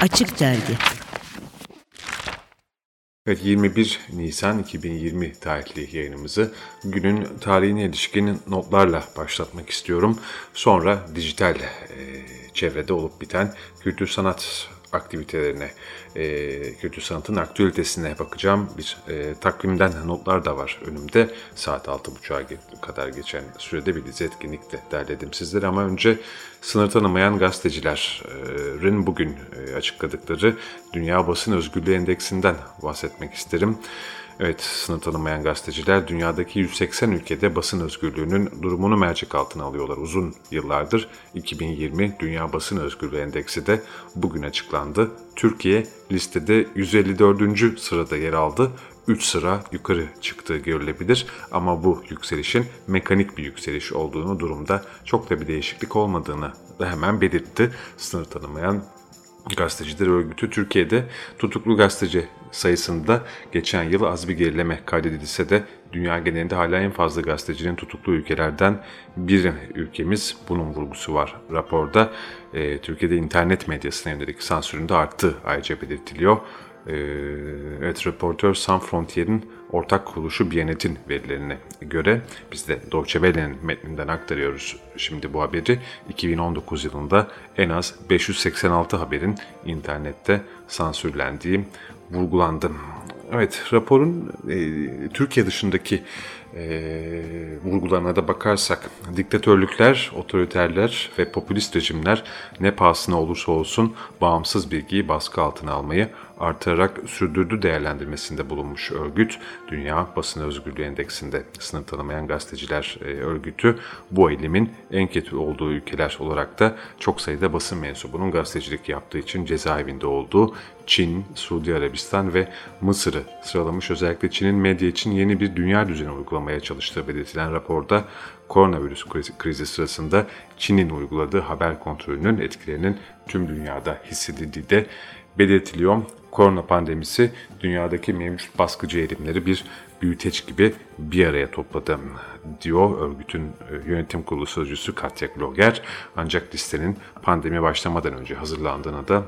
Açık Dergi Evet 21 Nisan 2020 tarihli yayınımızı günün tarihine ilişkin notlarla başlatmak istiyorum. Sonra dijital e, çevrede olup biten kültür sanat aktivitelerine, e, kültür sanatın aktüelitesine bakacağım. Bir e, takvimden notlar da var önümde. Saat 6.30'a kadar geçen sürede bir dizi etkinlik de derledim sizlere. Ama önce sınır tanımayan gazetecilerin bugün e, açıkladıkları Dünya Basın Özgürlüğü Endeksinden bahsetmek isterim. Evet, sınır tanımayan gazeteciler dünyadaki 180 ülkede basın özgürlüğünün durumunu mercek altına alıyorlar uzun yıllardır. 2020 Dünya Basın Özgürlüğü Endeksi de bugün açıklandı. Türkiye listede 154. sırada yer aldı. 3 sıra yukarı çıktığı görülebilir ama bu yükselişin mekanik bir yükseliş olduğunu durumda çok da bir değişiklik olmadığını da hemen belirtti. Sınır tanımayan Gazeteciler Örgütü Türkiye'de tutuklu gazeteci sayısında geçen yıl az bir gerileme kaydedilse de dünya genelinde hala en fazla gazetecinin tutuklu ülkelerden bir ülkemiz. Bunun vurgusu var raporda. E, Türkiye'de internet medyasına yönelik sansürün de arttığı ayrıca belirtiliyor. E, evet, Reporter Sans Frontier'in ortak kuruluşu Biyanet'in verilerine göre biz de Deutsche Welle'nin metninden aktarıyoruz şimdi bu haberi. 2019 yılında en az 586 haberin internette sansürlendiği vurgulandı. Evet, raporun e, Türkiye dışındaki e, vurgularına da bakarsak, diktatörlükler, otoriterler ve popülist rejimler ne pahasına olursa olsun bağımsız bilgiyi baskı altına almayı artarak sürdürdü değerlendirmesinde bulunmuş örgüt, Dünya Basın Özgürlüğü Endeksinde sınır tanımayan gazeteciler e, örgütü bu eğilimin en kötü olduğu ülkeler olarak da çok sayıda basın mensubunun gazetecilik yaptığı için cezaevinde olduğu Çin, Suudi Arabistan ve Mısır'ı sıralamış. Özellikle Çin'in medya için yeni bir dünya düzeni uygulamaya çalıştığı belirtilen raporda koronavirüs krizi sırasında Çin'in uyguladığı haber kontrolünün etkilerinin tüm dünyada hissedildiği de belirtiliyor. Korona pandemisi dünyadaki mevcut baskıcı eğilimleri bir büyüteç gibi bir araya topladı diyor örgütün e, yönetim kurulu sözcüsü Katya Gloger. Ancak listenin pandemi başlamadan önce hazırlandığını da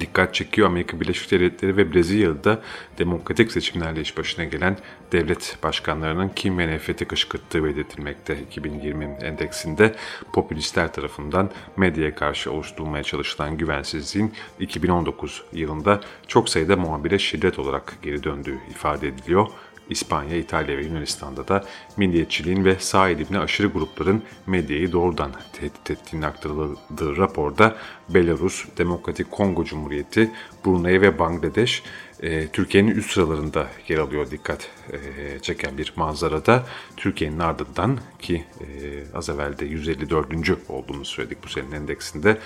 dikkat çekiyor. Amerika Birleşik Devletleri ve Brezilya'da demokratik seçimlerle iş başına gelen devlet başkanlarının kim ve nefreti kışkırttığı belirtilmekte. 2020 endeksinde popülistler tarafından medyaya karşı oluşturulmaya çalışılan güvensizliğin 2019 yılında çok sayıda muhabire şiddet olarak geri döndüğü ifade ediliyor. İspanya, İtalya ve Yunanistan'da da milliyetçiliğin ve sağ eğilimli aşırı grupların medyayı doğrudan tehdit ettiğini aktarıldığı raporda Belarus, Demokratik Kongo Cumhuriyeti, Brunei ve Bangladeş e, Türkiye'nin üst sıralarında yer alıyor dikkat e, çeken bir manzarada. Türkiye'nin ardından ki e, az evvel de 154. olduğunu söyledik bu senin endeksinde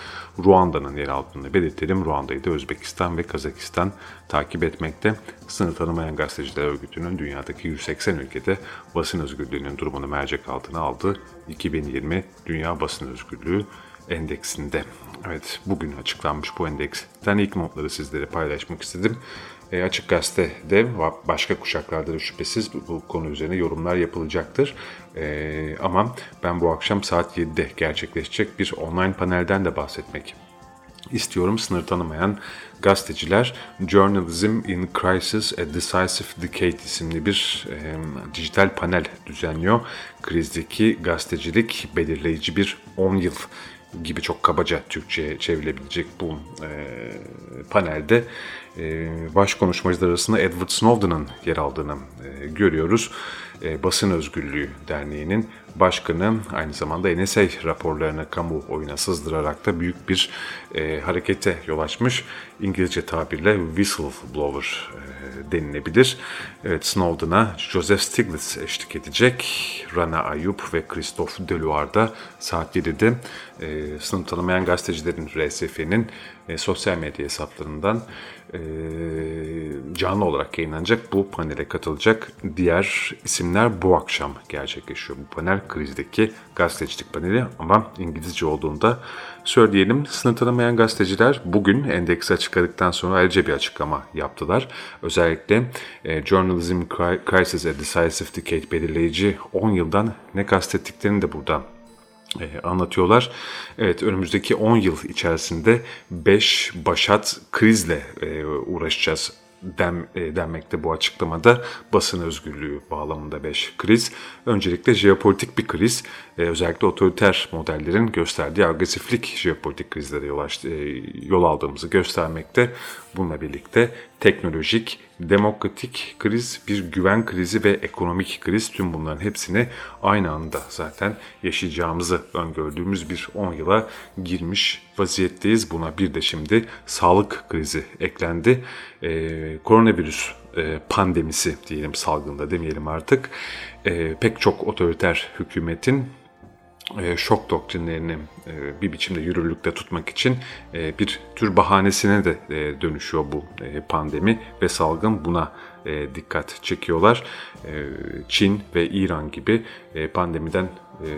Ruanda'nın yer aldığını belirtelim. Ruanda'yı da Özbekistan ve Kazakistan takip etmekte. Sınır tanımayan gazeteciler örgütünün dünyadaki 180 ülkede basın özgürlüğünün durumunu mercek altına aldığı 2020 Dünya Basın Özgürlüğü endeksinde. Evet bugün açıklanmış bu endeksten ilk notları sizlere paylaşmak istedim. E, Açık Gazete'de başka kuşaklarda da şüphesiz bu, bu konu üzerine yorumlar yapılacaktır. E, ama ben bu akşam saat 7'de gerçekleşecek bir online panelden de bahsetmek istiyorum. Sınır tanımayan gazeteciler Journalism in Crisis A Decisive Decade isimli bir e, dijital panel düzenliyor. Krizdeki gazetecilik belirleyici bir 10 yıl gibi çok kabaca Türkçe'ye çevrilebilecek bu e, panelde baş konuşmacılar arasında Edward Snowden'ın yer aldığını e, görüyoruz. E, Basın Özgürlüğü Derneği'nin başkanı aynı zamanda NSA raporlarını kamuoyuna sızdırarak da büyük bir e, harekete yol açmış. İngilizce tabirle whistleblower e, denilebilir. Evet, Snowden'a Joseph Stiglitz eşlik edecek. Rana Ayup ve Christophe Deluar da saat 7'de e, sınıf tanımayan gazetecilerin RSF'nin e, sosyal medya hesaplarından e, canlı olarak yayınlanacak bu panele katılacak diğer isimler bu akşam gerçekleşiyor. Bu panel krizdeki gazetecilik paneli ama İngilizce olduğunda söyleyelim. Sınır tanımayan gazeteciler bugün endeksi açıkladıktan sonra ayrıca bir açıklama yaptılar. Özellikle e, Journalism Crisis a Decisive Decade belirleyici 10 yıldan ne kastettiklerini de buradan anlatıyorlar. Evet önümüzdeki 10 yıl içerisinde 5 başat krizle e, uğraşacağız den, e, denmekte bu açıklamada basın özgürlüğü bağlamında 5 kriz. Öncelikle jeopolitik bir kriz. E, özellikle otoriter modellerin gösterdiği agresiflik jeopolitik krizlere yol, açtı, e, yol aldığımızı göstermekte. Bununla birlikte teknolojik, demokratik kriz, bir güven krizi ve ekonomik kriz tüm bunların hepsini aynı anda zaten yaşayacağımızı öngördüğümüz bir 10 yıla girmiş vaziyetteyiz. Buna bir de şimdi sağlık krizi eklendi. Ee, koronavirüs e, pandemisi diyelim salgında demeyelim artık. E, pek çok otoriter hükümetin şok doktrinlerini e, bir biçimde yürürlükte tutmak için e, bir tür bahanesine de e, dönüşüyor bu e, pandemi ve salgın buna e, dikkat çekiyorlar. E, Çin ve İran gibi e, pandemiden e,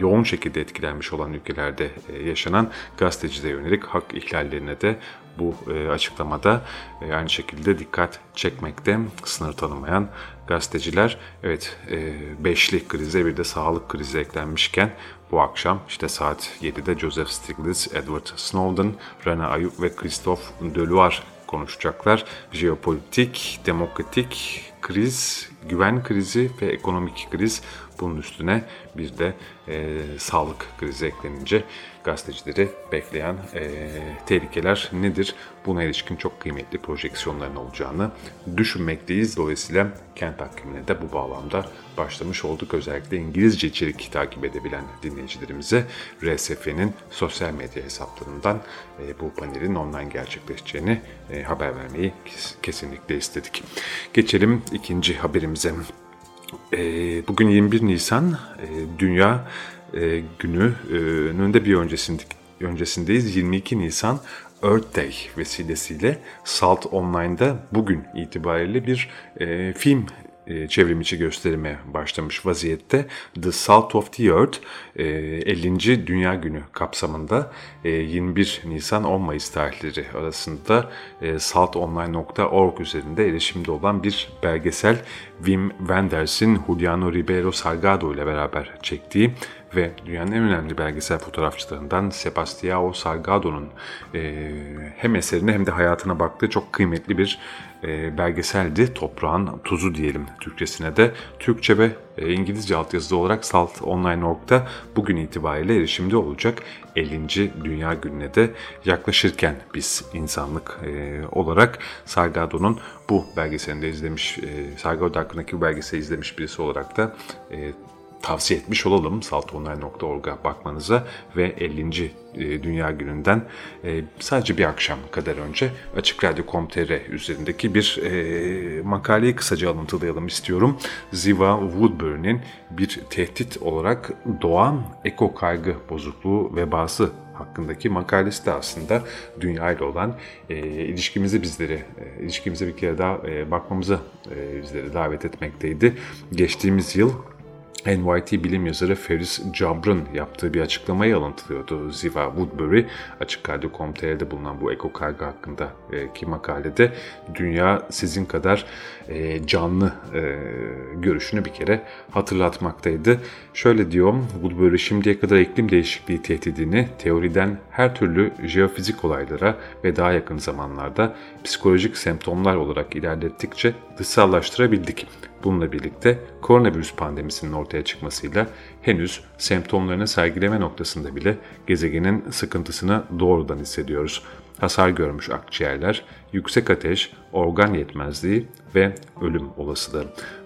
yoğun şekilde etkilenmiş olan ülkelerde e, yaşanan gazetecide yönelik hak ihlallerine de bu e, açıklamada e, aynı şekilde dikkat çekmekte sınır tanımayan gazeteciler. Evet e, beşli krize bir de sağlık krizi eklenmişken bu akşam işte saat 7'de Joseph Stiglitz, Edward Snowden, Rana Ayuk ve Christophe Deloire konuşacaklar. Jeopolitik, demokratik kriz, güven krizi ve ekonomik kriz bunun üstüne bir de e, sağlık krizi eklenince gazetecileri bekleyen e, tehlikeler nedir? Buna ilişkin çok kıymetli projeksiyonların olacağını düşünmekteyiz. Dolayısıyla kent takvimine de bu bağlamda başlamış olduk. Özellikle İngilizce içerik takip edebilen dinleyicilerimize RSF'nin sosyal medya hesaplarından e, bu panelin online gerçekleşeceğini e, haber vermeyi kesinlikle istedik. Geçelim ikinci haberimize. E, bugün 21 Nisan e, Dünya e, gününün de bir öncesindeyiz. 22 Nisan Earth Day vesilesiyle Salt Online'da bugün itibariyle bir e, film e, çevrimiçi gösterime başlamış vaziyette. The Salt of the Earth 50. E, Dünya Günü kapsamında 21 e, Nisan 10 Mayıs tarihleri arasında saltonline.org üzerinde erişimde olan bir belgesel Wim Wenders'in Juliano Ribeiro Salgado ile beraber çektiği ve dünyanın en önemli belgesel fotoğrafçılarından Sebastião Salgado'nun hem eserine hem de hayatına baktığı çok kıymetli bir e, belgeseldi. Toprağın tuzu diyelim Türkçesine de. Türkçe ve e, İngilizce altyazılı olarak saltonline.org'da bugün itibariyle erişimde olacak 50. Dünya Günü'ne de yaklaşırken biz insanlık e, olarak Salgado'nun bu belgeselini de izlemiş, e, Salgado hakkındaki bu belgeseli izlemiş birisi olarak da e, tavsiye etmiş olalım saltonay.org'a bakmanıza ve 50. E, Dünya Günü'nden e, sadece bir akşam kadar önce Açık Radyo.com.tr üzerindeki bir e, makaleyi kısaca alıntılayalım istiyorum. Ziva Woodbury'nin bir tehdit olarak doğan eko kaygı bozukluğu vebası hakkındaki makalesi de aslında dünya ile olan e, ilişkimizi bizleri, ilişkimize bir kere daha e, bakmamıza e, bizleri davet etmekteydi. Geçtiğimiz yıl NYT bilim yazarı Ferris Jabr'ın yaptığı bir açıklamayı alıntılıyordu Ziva Woodbury. Açık Radyo.com.tr'de bulunan bu ekokargo hakkındaki makalede dünya sizin kadar e, canlı e, görüşünü bir kere hatırlatmaktaydı. Şöyle diyorum, Woodbury şimdiye kadar iklim değişikliği tehdidini teoriden her türlü jeofizik olaylara ve daha yakın zamanlarda psikolojik semptomlar olarak ilerlettikçe dışsallaştırabildik. Bununla birlikte koronavirüs pandemisinin ortaya çıkmasıyla henüz semptomlarını sergileme noktasında bile gezegenin sıkıntısını doğrudan hissediyoruz. Hasar görmüş akciğerler, yüksek ateş, organ yetmezliği ve ölüm olasılığı.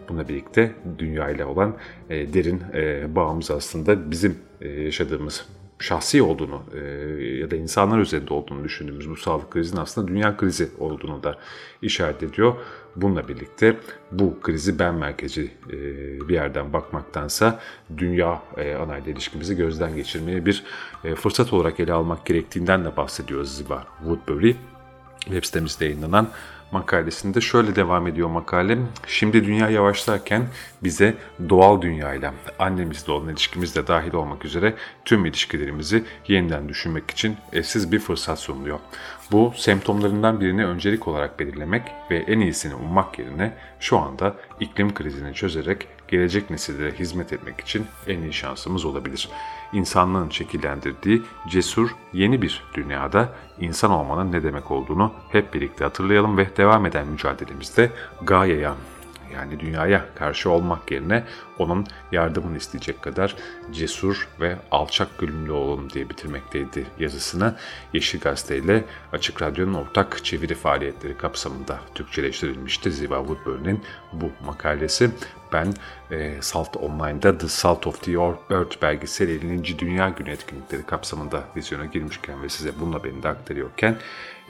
Buna birlikte dünya ile olan e, derin e, bağımız aslında bizim e, yaşadığımız şahsi olduğunu e, ya da insanlar üzerinde olduğunu düşündüğümüz bu sağlık krizinin aslında dünya krizi olduğunu da işaret ediyor. Bununla birlikte bu krizi ben merkezi e, bir yerden bakmaktansa dünya e, anayla ilişkimizi gözden geçirmeye bir e, fırsat olarak ele almak gerektiğinden de bahsediyor Ziva Woodbury. Web sitemizde yayınlanan makalesinde şöyle devam ediyor makale. Şimdi dünya yavaşlarken bize doğal dünyayla, annemizle olan ilişkimizle dahil olmak üzere tüm ilişkilerimizi yeniden düşünmek için eşsiz bir fırsat sunuluyor. Bu semptomlarından birini öncelik olarak belirlemek ve en iyisini ummak yerine şu anda iklim krizini çözerek gelecek nesillere hizmet etmek için en iyi şansımız olabilir. İnsanlığın şekillendirdiği cesur yeni bir dünyada insan olmanın ne demek olduğunu hep birlikte hatırlayalım ve devam eden mücadelemizde Gaia'ya yani dünyaya karşı olmak yerine onun yardımını isteyecek kadar cesur ve alçak gönüllü olalım diye bitirmekteydi yazısını Yeşil Gazete ile Açık Radyo'nun ortak çeviri faaliyetleri kapsamında Türkçeleştirilmişti Ziva Woodburn'in bu makalesi. Ben e, Salt Online'da The Salt of the Earth belgeseli 50. Dünya Günü etkinlikleri kapsamında vizyona girmişken ve size bununla beni de aktarıyorken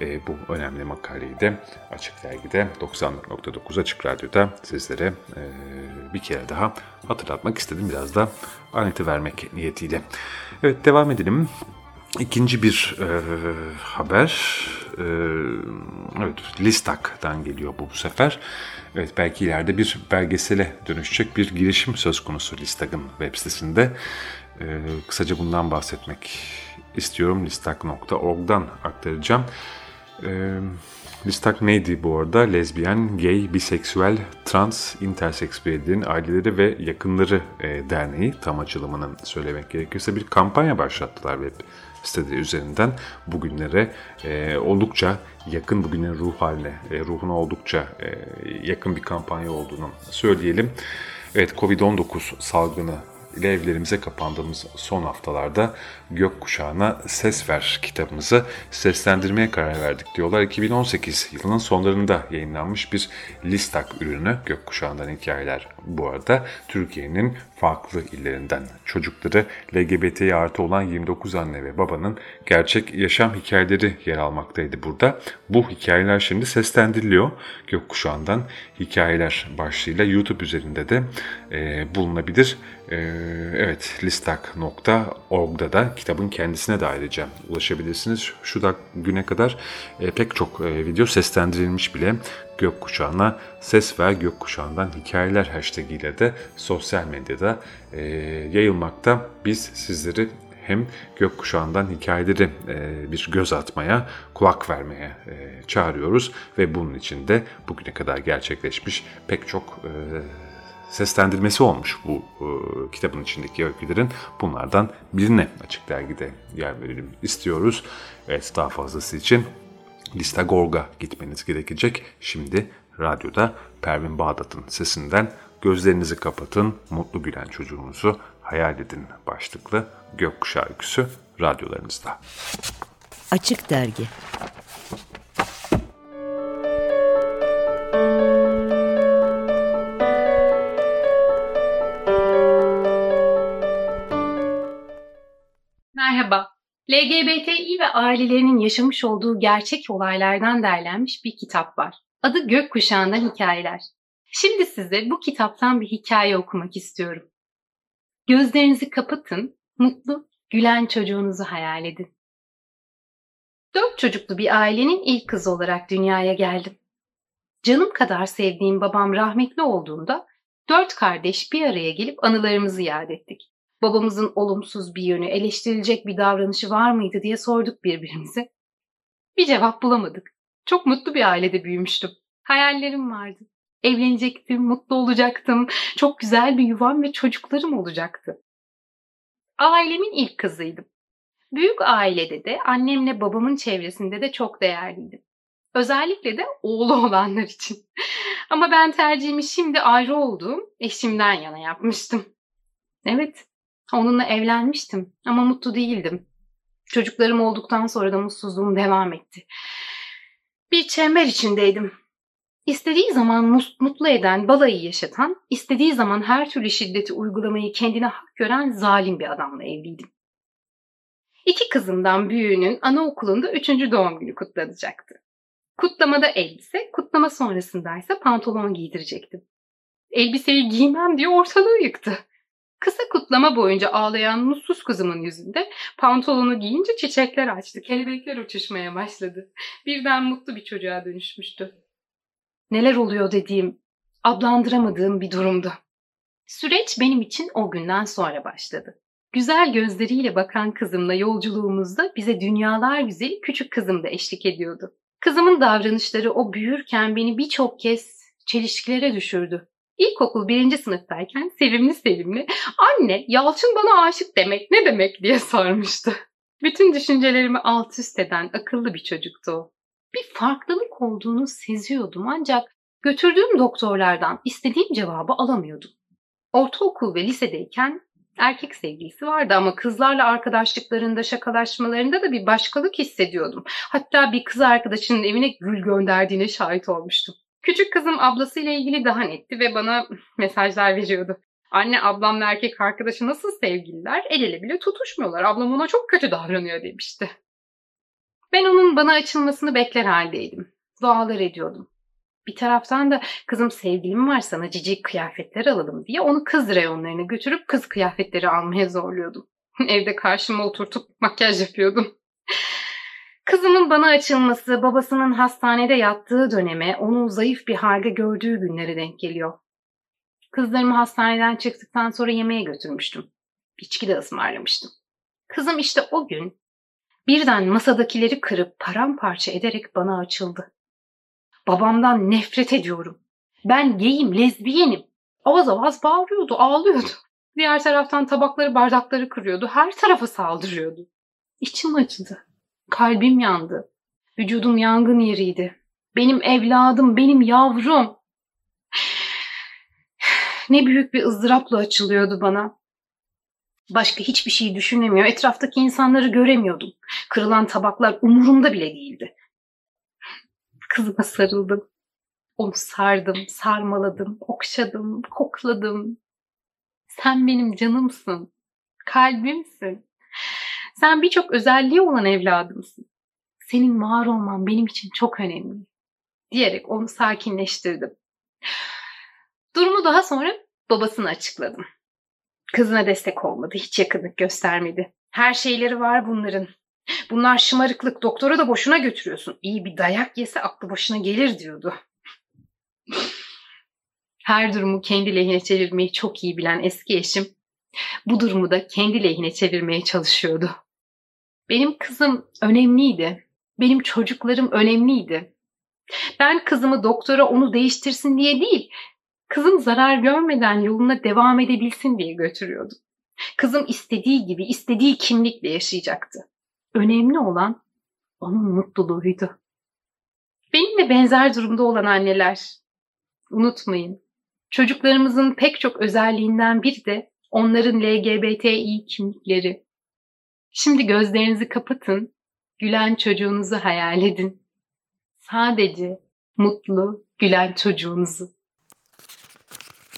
e, bu önemli makaleyi de Açık Dergi'de 90.9 Açık Radyo'da sizlere e, bir kere daha hatırlatmak istedim. Biraz da aneti vermek niyetiyle. Evet devam edelim. İkinci bir e, haber, e, evet Listak'tan geliyor bu bu sefer. Evet belki ileride bir belgesele dönüşecek bir girişim söz konusu Listak'ın web sitesinde. E, kısaca bundan bahsetmek istiyorum. Listak.org'dan aktaracağım. E, Listak neydi bu arada? Lezbiyen, gay, biseksüel, trans, interseks bireylerin aileleri ve yakınları e, derneği tam açılımının söylemek gerekirse bir kampanya başlattılar web siteleri üzerinden bugünlere e, oldukça yakın bugünün ruh haline, e, ruhuna oldukça e, yakın bir kampanya olduğunu söyleyelim. Evet Covid-19 salgını ile evlerimize kapandığımız son haftalarda Gökkuşağı'na Ses Ver kitabımızı seslendirmeye karar verdik diyorlar. 2018 yılının sonlarında yayınlanmış bir listak ürünü Gökkuşağı'ndan hikayeler bu arada Türkiye'nin farklı illerinden çocukları LGBT'ye artı olan 29 anne ve babanın gerçek yaşam hikayeleri yer almaktaydı burada. Bu hikayeler şimdi seslendiriliyor. Gökkuşağı'ndan hikayeler başlığıyla YouTube üzerinde de e, bulunabilir. E, evet listak.org'da da kitabın kendisine de ayrıca ulaşabilirsiniz. Şu da güne kadar e, pek çok e, video seslendirilmiş bile gökkuşağına ses ver gökkuşağından hikayeler hashtag ile de sosyal medyada e, yayılmakta. Biz sizleri hem gökkuşağından hikayeleri bir göz atmaya, kulak vermeye çağırıyoruz ve bunun için de bugüne kadar gerçekleşmiş pek çok e, seslendirmesi olmuş bu e, kitabın içindeki öykülerin. Bunlardan birine Açık Dergi'de yer verelim istiyoruz. Evet daha fazlası için Listagorg'a gitmeniz gerekecek. Şimdi radyoda Pervin Bağdat'ın sesinden Gözlerinizi kapatın, mutlu gülen çocuğunuzu hayal edin başlıklı Gökkuşağı öyküsü radyolarınızda. Açık Dergi LGBTİ ve ailelerinin yaşamış olduğu gerçek olaylardan derlenmiş bir kitap var. Adı Gökkuşağından Hikayeler. Şimdi size bu kitaptan bir hikaye okumak istiyorum. Gözlerinizi kapatın, mutlu, gülen çocuğunuzu hayal edin. Dört çocuklu bir ailenin ilk kızı olarak dünyaya geldim. Canım kadar sevdiğim babam rahmetli olduğunda dört kardeş bir araya gelip anılarımızı yad ettik. Babamızın olumsuz bir yönü, eleştirilecek bir davranışı var mıydı diye sorduk birbirimize. Bir cevap bulamadık. Çok mutlu bir ailede büyümüştüm. Hayallerim vardı. Evlenecektim, mutlu olacaktım. Çok güzel bir yuvam ve çocuklarım olacaktı. Ailemin ilk kızıydım. Büyük ailede de annemle babamın çevresinde de çok değerliydim. Özellikle de oğlu olanlar için. Ama ben tercihimi şimdi ayrı olduğum eşimden yana yapmıştım. Evet, onunla evlenmiştim ama mutlu değildim. Çocuklarım olduktan sonra da mutsuzluğum devam etti. Bir çember içindeydim. İstediği zaman mutlu eden, balayı yaşatan, istediği zaman her türlü şiddeti uygulamayı kendine hak gören zalim bir adamla evliydim. İki kızımdan büyüğünün anaokulunda üçüncü doğum günü kutlanacaktı. Kutlamada elbise, kutlama sonrasındaysa pantolon giydirecektim. Elbiseyi giymem diye ortalığı yıktı. Kısa kutlama boyunca ağlayan mutsuz kızımın yüzünde pantolonu giyince çiçekler açtı, kelebekler uçuşmaya başladı. Birden mutlu bir çocuğa dönüşmüştü neler oluyor dediğim, adlandıramadığım bir durumdu. Süreç benim için o günden sonra başladı. Güzel gözleriyle bakan kızımla yolculuğumuzda bize dünyalar güzeli küçük kızım da eşlik ediyordu. Kızımın davranışları o büyürken beni birçok kez çelişkilere düşürdü. İlkokul birinci sınıftayken sevimli sevimli anne Yalçın bana aşık demek ne demek diye sormuştu. Bütün düşüncelerimi alt üst eden akıllı bir çocuktu o. Bir farklılık olduğunu seziyordum ancak götürdüğüm doktorlardan istediğim cevabı alamıyordum. Ortaokul ve lisedeyken erkek sevgilisi vardı ama kızlarla arkadaşlıklarında, şakalaşmalarında da bir başkalık hissediyordum. Hatta bir kız arkadaşının evine gül gönderdiğine şahit olmuştum. Küçük kızım ablasıyla ilgili daha netti ve bana mesajlar veriyordu. Anne ablamla erkek arkadaşı nasıl sevgililer? El ele bile tutuşmuyorlar. Ablam ona çok kötü davranıyor demişti. Ben onun bana açılmasını bekler haldeydim. Dualar ediyordum. Bir taraftan da kızım sevgilim var sana cici kıyafetler alalım diye onu kız reyonlarına götürüp kız kıyafetleri almaya zorluyordum. Evde karşıma oturtup makyaj yapıyordum. Kızımın bana açılması, babasının hastanede yattığı döneme, onu zayıf bir halde gördüğü günlere denk geliyor. Kızlarımı hastaneden çıktıktan sonra yemeğe götürmüştüm. İçki de ısmarlamıştım. Kızım işte o gün birden masadakileri kırıp paramparça ederek bana açıldı. Babamdan nefret ediyorum. Ben geyim, lezbiyenim. Avaz avaz bağırıyordu, ağlıyordu. Diğer taraftan tabakları, bardakları kırıyordu. Her tarafa saldırıyordu. İçim acıdı. Kalbim yandı. Vücudum yangın yeriydi. Benim evladım, benim yavrum. Ne büyük bir ızdırapla açılıyordu bana. Başka hiçbir şey düşünemiyor. Etraftaki insanları göremiyordum. Kırılan tabaklar umurumda bile değildi. Kızıma sarıldım. Onu sardım, sarmaladım, okşadım, kokladım. Sen benim canımsın, kalbimsin. Sen birçok özelliği olan evladımsın. Senin var olman benim için çok önemli. Diyerek onu sakinleştirdim. Durumu daha sonra babasına açıkladım. Kızına destek olmadı, hiç yakınlık göstermedi. Her şeyleri var bunların. Bunlar şımarıklık, doktora da boşuna götürüyorsun. İyi bir dayak yese aklı başına gelir diyordu. Her durumu kendi lehine çevirmeyi çok iyi bilen eski eşim bu durumu da kendi lehine çevirmeye çalışıyordu. Benim kızım önemliydi. Benim çocuklarım önemliydi. Ben kızımı doktora onu değiştirsin diye değil, kızım zarar görmeden yoluna devam edebilsin diye götürüyordum. Kızım istediği gibi, istediği kimlikle yaşayacaktı. Önemli olan onun mutluluğuydu. Benimle benzer durumda olan anneler, unutmayın, çocuklarımızın pek çok özelliğinden biri de onların LGBTİ kimlikleri. Şimdi gözlerinizi kapatın, gülen çocuğunuzu hayal edin. Sadece mutlu, gülen çocuğunuzu.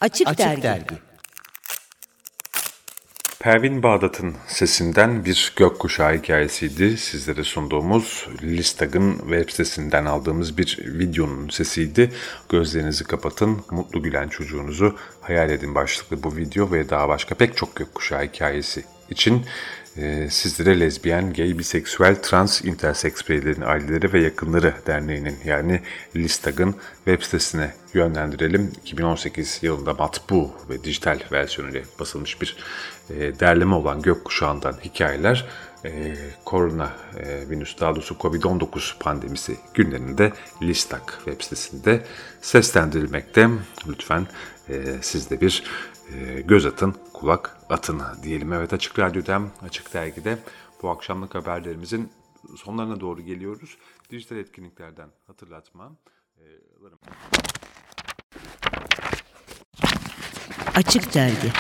Açık, Açık Dergi. Dergi Pervin Bağdat'ın sesinden bir gökkuşağı hikayesiydi. Sizlere sunduğumuz Listag'ın web sitesinden aldığımız bir videonun sesiydi. Gözlerinizi kapatın, mutlu gülen çocuğunuzu hayal edin başlıklı bu video ve daha başka pek çok gökkuşağı hikayesi için e, sizlere lezbiyen, gay, biseksüel, trans, interseks bireylerin aileleri ve yakınları derneğinin yani Listag'ın web sitesine yönlendirelim. 2018 yılında matbu ve dijital versiyonuyla basılmış bir e, derleme olan gökkuşağından hikayeler e, korona e, virüs daha doğrusu Covid-19 pandemisi günlerinde Listak web sitesinde seslendirilmekte. Lütfen e, siz de bir göz atın, kulak atın diyelim. Evet Açık Radyo'da, Açık Dergi'de bu akşamlık haberlerimizin sonlarına doğru geliyoruz. Dijital etkinliklerden hatırlatma. E, Açık Dergi.